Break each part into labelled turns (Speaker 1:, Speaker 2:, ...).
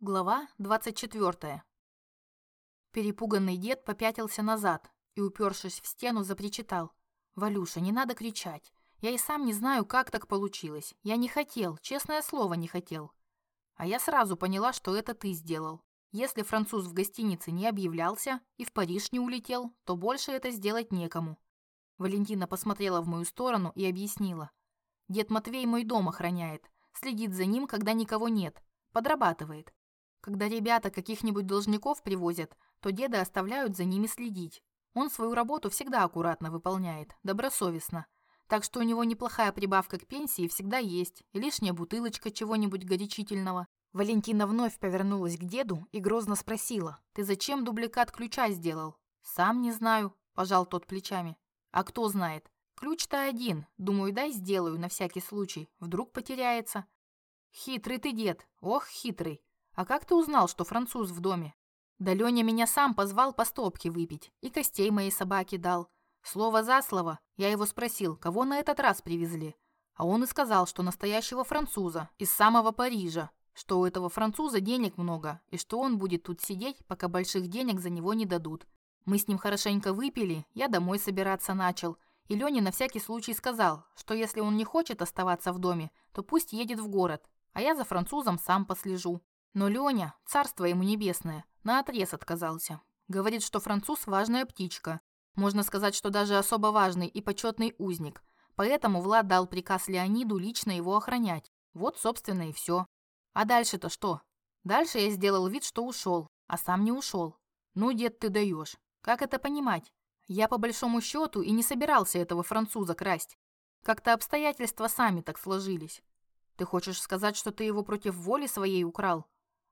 Speaker 1: Глава 24. Перепуганный дед попятился назад и, упершись в стену, запричитал. «Валюша, не надо кричать. Я и сам не знаю, как так получилось. Я не хотел, честное слово, не хотел. А я сразу поняла, что это ты сделал. Если француз в гостинице не объявлялся и в Париж не улетел, то больше это сделать некому». Валентина посмотрела в мою сторону и объяснила. «Дед Матвей мой дом охраняет, следит за ним, когда никого нет, подрабатывает. Когда ребята каких-нибудь должников привозят, то деда оставляют за ними следить. Он свою работу всегда аккуратно выполняет, добросовестно. Так что у него неплохая прибавка к пенсии всегда есть, и лишняя бутылочка чего-нибудь горячительного. Валентина вновь повернулась к деду и грозно спросила, «Ты зачем дубликат ключа сделал?» «Сам не знаю», – пожал тот плечами. «А кто знает? Ключ-то один. Думаю, дай сделаю на всякий случай. Вдруг потеряется». «Хитрый ты дед. Ох, хитрый. «А как ты узнал, что француз в доме?» «Да Леня меня сам позвал по стопке выпить и костей моей собаке дал. Слово за слово, я его спросил, кого на этот раз привезли. А он и сказал, что настоящего француза, из самого Парижа, что у этого француза денег много, и что он будет тут сидеть, пока больших денег за него не дадут. Мы с ним хорошенько выпили, я домой собираться начал, и Леня на всякий случай сказал, что если он не хочет оставаться в доме, то пусть едет в город, а я за французом сам послежу. Но Леня, царство ему небесное, наотрез отказался. Говорит, что француз – важная птичка. Можно сказать, что даже особо важный и почетный узник. Поэтому Влад дал приказ Леониду лично его охранять. Вот, собственно, и все. А дальше-то что? Дальше я сделал вид, что ушел, а сам не ушел. Ну, дед, ты даешь. Как это понимать? Я по большому счету и не собирался этого француза красть. Как-то обстоятельства сами так сложились. Ты хочешь сказать, что ты его против воли своей украл?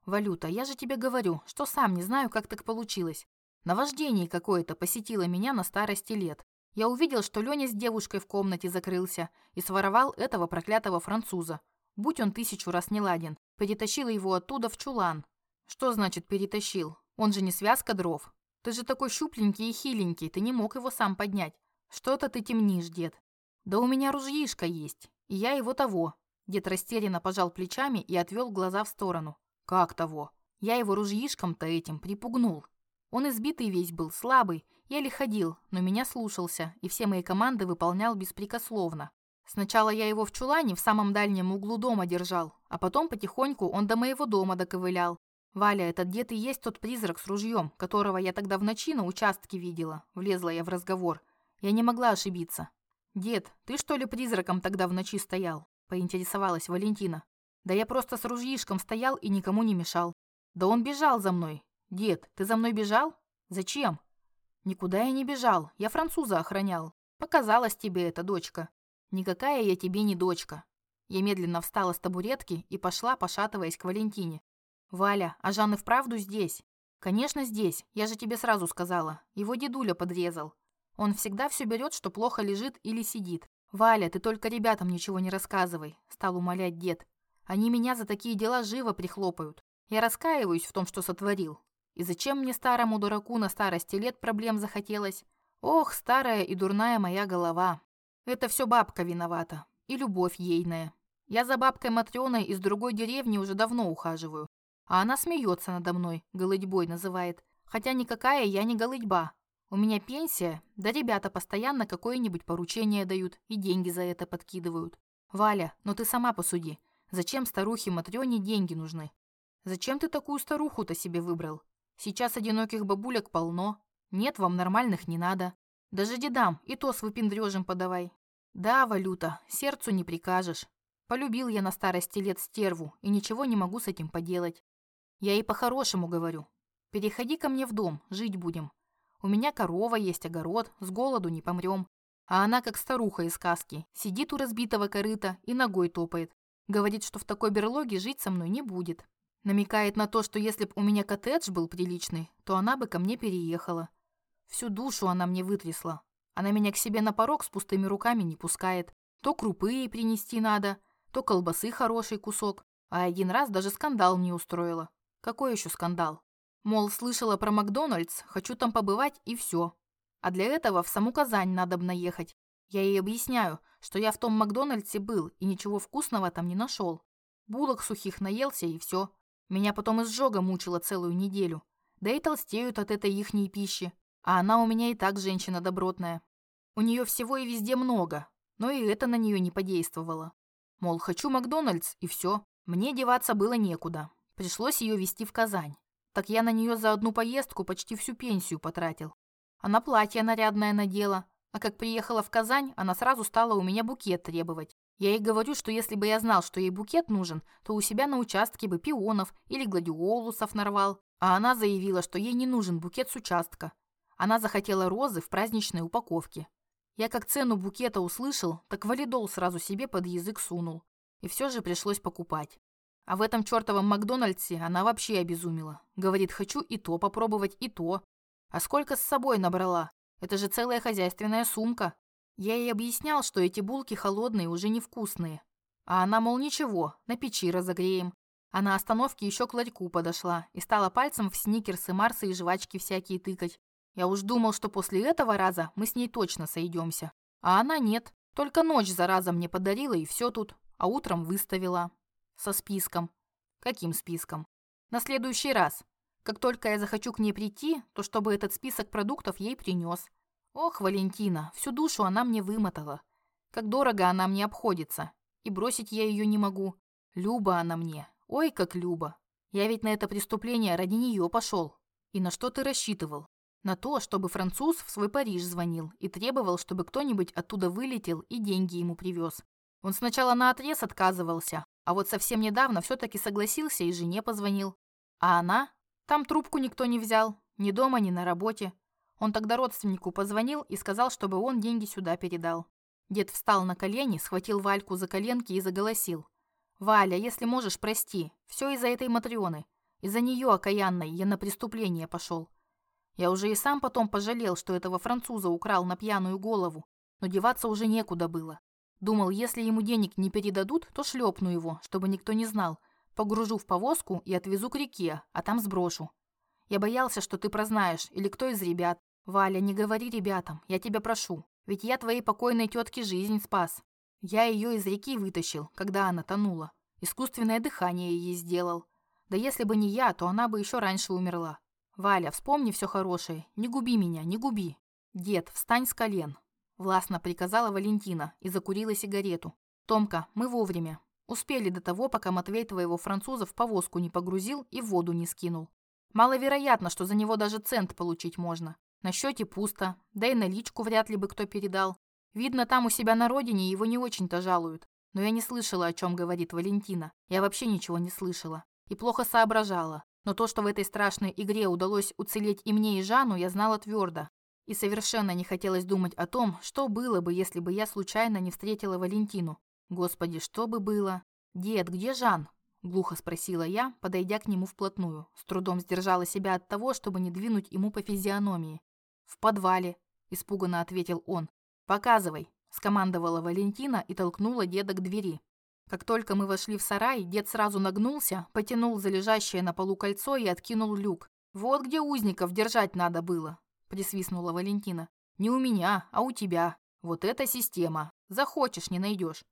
Speaker 1: «Валюта, я же тебе говорю, что сам не знаю, как так получилось. Наваждение какое-то посетило меня на старости лет. Я увидел, что Леня с девушкой в комнате закрылся и своровал этого проклятого француза. Будь он тысячу раз не ладен, перетащил его оттуда в чулан. Что значит перетащил? Он же не связка дров. Ты же такой щупленький и хиленький, ты не мог его сам поднять. Что-то ты темнишь, дед. Да у меня ружьишко есть, и я его того. Дед растерянно пожал плечами и отвел глаза в сторону. Как того? Я его ружьишком-то этим припугнул. Он избитый весь был, слабый, еле ходил, но меня слушался и все мои команды выполнял беспрекословно. Сначала я его в чулане в самом дальнем углу дома держал, а потом потихоньку он до моего дома доковылял. Валя, этот дед и есть тот призрак с ружьем, которого я тогда в ночи на участке видела. Влезла я в разговор. Я не могла ошибиться. «Дед, ты что ли призраком тогда в ночи стоял?» – поинтересовалась Валентина. Да я просто с ружьишком стоял и никому не мешал. Да он бежал за мной. Дед, ты за мной бежал? Зачем? Никуда я не бежал. Я француза охранял. Показалась тебе эта дочка. Никакая я тебе не дочка. Я медленно встала с табуретки и пошла, пошатываясь к Валентине. «Валя, а Жан вправду здесь?» «Конечно, здесь. Я же тебе сразу сказала. Его дедуля подрезал. Он всегда все берет, что плохо лежит или сидит. Валя, ты только ребятам ничего не рассказывай», – стал умолять дед. Они меня за такие дела живо прихлопают. Я раскаиваюсь в том, что сотворил. И зачем мне старому дураку на старости лет проблем захотелось? Ох, старая и дурная моя голова. Это все бабка виновата. И любовь ейная. Я за бабкой Матрёной из другой деревни уже давно ухаживаю. А она смеется надо мной, голытьбой называет. Хотя никакая я не голытьба. У меня пенсия, да ребята постоянно какое-нибудь поручение дают и деньги за это подкидывают. Валя, ну ты сама посуди. Зачем старухе Матрёне деньги нужны? Зачем ты такую старуху-то себе выбрал? Сейчас одиноких бабулек полно. Нет, вам нормальных не надо. Даже дедам и то с выпендрёжем подавай. Да, валюта, сердцу не прикажешь. Полюбил я на старости лет стерву и ничего не могу с этим поделать. Я ей по-хорошему говорю. Переходи ко мне в дом, жить будем. У меня корова есть, огород, с голоду не помрём. А она как старуха из сказки, сидит у разбитого корыта и ногой топает. Говорит, что в такой берлоге жить со мной не будет. Намекает на то, что если бы у меня коттедж был приличный, то она бы ко мне переехала. Всю душу она мне вытрясла. Она меня к себе на порог с пустыми руками не пускает. То крупы ей принести надо, то колбасы хороший кусок. А один раз даже скандал мне устроила. Какой еще скандал? Мол, слышала про Макдональдс, хочу там побывать и все. А для этого в саму Казань надо бы наехать. Я ей объясняю, что я в том Макдональдсе был и ничего вкусного там не нашел. Булок сухих наелся и все. Меня потом изжога мучила целую неделю. Да и толстеют от этой ихней пищи. А она у меня и так женщина добротная. У нее всего и везде много, но и это на нее не подействовало. Мол, хочу Макдональдс, и все. Мне деваться было некуда. Пришлось ее везти в Казань. Так я на нее за одну поездку почти всю пенсию потратил. Она платье нарядное надела, а как приехала в Казань, она сразу стала у меня букет требовать. Я ей говорю, что если бы я знал, что ей букет нужен, то у себя на участке бы пионов или гладиолусов нарвал. А она заявила, что ей не нужен букет с участка. Она захотела розы в праздничной упаковке. Я как цену букета услышал, так валидол сразу себе под язык сунул. И все же пришлось покупать. А в этом чертовом Макдональдсе она вообще обезумела. Говорит, хочу и то попробовать, и то. А сколько с собой набрала? Это же целая хозяйственная сумка. Я ей объяснял, что эти булки холодные уже невкусные. А она, мол, ничего, на печи разогреем. А на остановке еще к ларьку подошла и стала пальцем в сникерсы, марсы и жвачки всякие тыкать. Я уж думал, что после этого раза мы с ней точно сойдемся. А она нет. Только ночь за разом мне подарила и все тут. А утром выставила. Со списком. Каким списком? На следующий раз. Как только я захочу к ней прийти, то чтобы этот список продуктов ей принес. Ох, Валентина, всю душу она мне вымотала. Как дорого она мне обходится. И бросить я ее не могу. Люба она мне. Ой, как Люба. Я ведь на это преступление ради нее пошел. И на что ты рассчитывал? На то, чтобы француз в свой Париж звонил и требовал, чтобы кто-нибудь оттуда вылетел и деньги ему привез. Он сначала на отрез отказывался, а вот совсем недавно все-таки согласился и жене позвонил. А она там трубку никто не взял, ни дома, ни на работе. Он тогда родственнику позвонил и сказал, чтобы он деньги сюда передал. Дед встал на колени, схватил Вальку за коленки и заголосил. «Валя, если можешь, прости. Все из-за этой Матрёны. Из-за нее окаянной я на преступление пошел. Я уже и сам потом пожалел, что этого француза украл на пьяную голову, но деваться уже некуда было. Думал, если ему денег не передадут, то шлепну его, чтобы никто не знал, Погружу в повозку и отвезу к реке, а там сброшу. Я боялся, что ты прознаешь, или кто из ребят. Валя, не говори ребятам, я тебя прошу. Ведь я твоей покойной тетке жизнь спас. Я ее из реки вытащил, когда она тонула. Искусственное дыхание ей сделал. Да если бы не я, то она бы еще раньше умерла. Валя, вспомни все хорошее. Не губи меня, не губи. Дед, встань с колен. Властно приказала Валентина и закурила сигарету. Томка, мы вовремя. Успели до того, пока Матвей твоего француза в повозку не погрузил и в воду не скинул. Маловероятно, что за него даже цент получить можно. На счете пусто, да и наличку вряд ли бы кто передал. Видно, там у себя на родине его не очень-то жалуют. Но я не слышала, о чем говорит Валентина. Я вообще ничего не слышала. И плохо соображала. Но то, что в этой страшной игре удалось уцелеть и мне, и Жанну, я знала твердо. И совершенно не хотелось думать о том, что было бы, если бы я случайно не встретила Валентину. Господи, что бы было? Дед, где Жан? Глухо спросила я, подойдя к нему вплотную. С трудом сдержала себя от того, чтобы не двинуть ему по физиономии. В подвале, испуганно ответил он. Показывай, скомандовала Валентина и толкнула деда к двери. Как только мы вошли в сарай, дед сразу нагнулся, потянул за лежащее на полу кольцо и откинул люк. Вот где узников держать надо было, присвистнула Валентина. Не у меня, а у тебя. Вот эта система. Захочешь, не найдешь.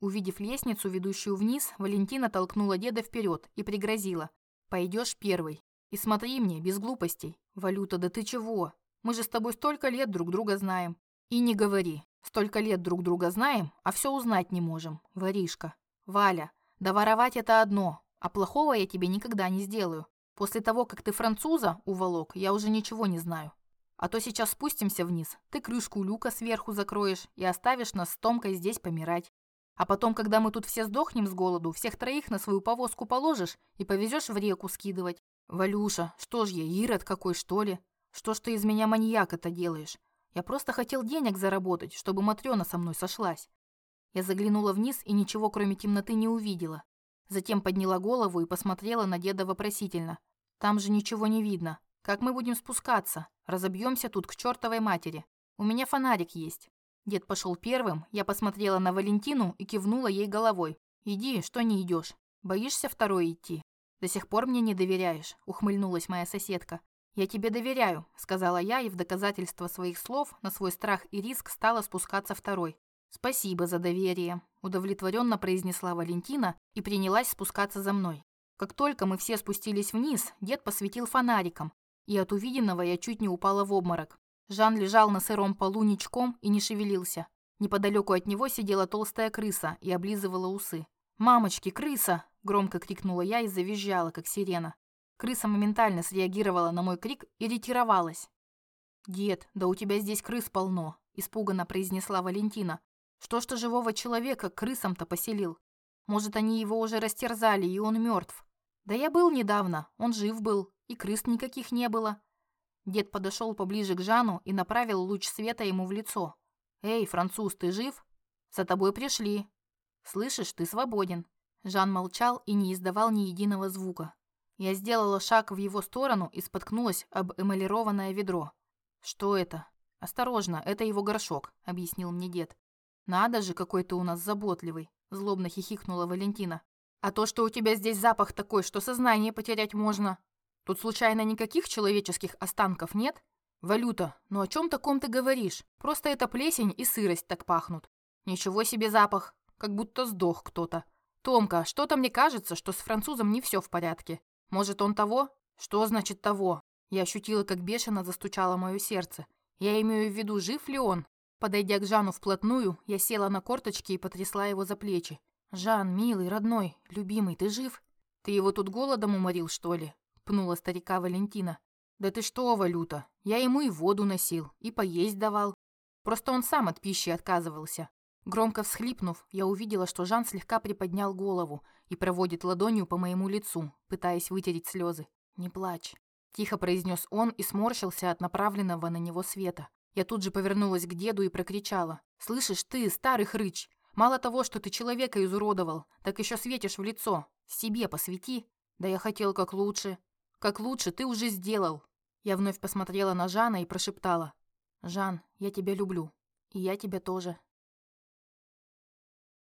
Speaker 1: Увидев лестницу, ведущую вниз, Валентина толкнула деда вперед и пригрозила. «Пойдешь первый. И смотри мне, без глупостей. Валюта, да ты чего? Мы же с тобой столько лет друг друга знаем. И не говори. Столько лет друг друга знаем, а все узнать не можем. Воришка. Валя, да воровать это одно, а плохого я тебе никогда не сделаю. После того, как ты француза уволок, я уже ничего не знаю. А то сейчас спустимся вниз, ты крышку люка сверху закроешь и оставишь нас с Томкой здесь помирать. А потом, когда мы тут все сдохнем с голоду, всех троих на свою повозку положишь и повезешь в реку скидывать. Валюша, что ж я, Ирод какой, что ли? Что ж ты из меня маньяка-то делаешь? Я просто хотел денег заработать, чтобы Матрёна со мной сошлась. Я заглянула вниз и ничего, кроме темноты, не увидела. Затем подняла голову и посмотрела на деда вопросительно. Там же ничего не видно. Как мы будем спускаться? Разобьемся тут к чертовой матери. У меня фонарик есть. Дед пошел первым, я посмотрела на Валентину и кивнула ей головой. «Иди, что не идешь? Боишься второй идти?» «До сих пор мне не доверяешь», — ухмыльнулась моя соседка. «Я тебе доверяю», — сказала я, и в доказательство своих слов на свой страх и риск стала спускаться второй. «Спасибо за доверие», — удовлетворенно произнесла Валентина и принялась спускаться за мной. Как только мы все спустились вниз, дед посветил фонариком, и от увиденного я чуть не упала в обморок. Жан лежал на сыром полу ничком и не шевелился. Неподалеку от него сидела толстая крыса и облизывала усы. «Мамочки, крыса!» – громко крикнула я и завизжала, как сирена. Крыса моментально среагировала на мой крик и ретировалась. «Дед, да у тебя здесь крыс полно», – испуганно произнесла Валентина. «Что ж ты живого человека крысам-то поселил? Может, они его уже растерзали, и он мертв?» «Да я был недавно, он жив был, и крыс никаких не было». Дед подошел поближе к Жану и направил луч света ему в лицо. «Эй, француз, ты жив? За тобой пришли. Слышишь, ты свободен». Жан молчал и не издавал ни единого звука. Я сделала шаг в его сторону и споткнулась об эмалированное ведро. «Что это?» «Осторожно, это его горшок», — объяснил мне дед. «Надо же, какой ты у нас заботливый», — злобно хихикнула Валентина. «А то, что у тебя здесь запах такой, что сознание потерять можно. Тут случайно никаких человеческих останков нет?» «Валюта, ну о чем таком ты говоришь? Просто это плесень и сырость так пахнут. Ничего себе запах, как будто сдох кто-то. Томка, что-то мне кажется, что с французом не все в порядке. Может, он того? Что значит того? Я ощутила, как бешено застучало мое сердце. Я имею в виду, жив ли он? Подойдя к Жану вплотную, я села на корточки и потрясла его за плечи. «Жан, милый, родной, любимый, ты жив? Ты его тут голодом уморил, что ли?» Пнула старика Валентина. «Да ты что, Валюта, я ему и воду носил, и поесть давал. Просто он сам от пищи отказывался». Громко всхлипнув, я увидела, что Жан слегка приподнял голову и проводит ладонью по моему лицу, пытаясь вытереть слезы. «Не плачь», – тихо произнес он и сморщился от направленного на него света. Я тут же повернулась к деду и прокричала. «Слышишь ты, старый хрыч, мало того, что ты человека изуродовал, так еще светишь в лицо. Себе посвети. Да я хотел как лучше. Как лучше ты уже сделал. Я вновь посмотрела на Жана и прошептала. «Жан, я тебя люблю. И я тебя тоже».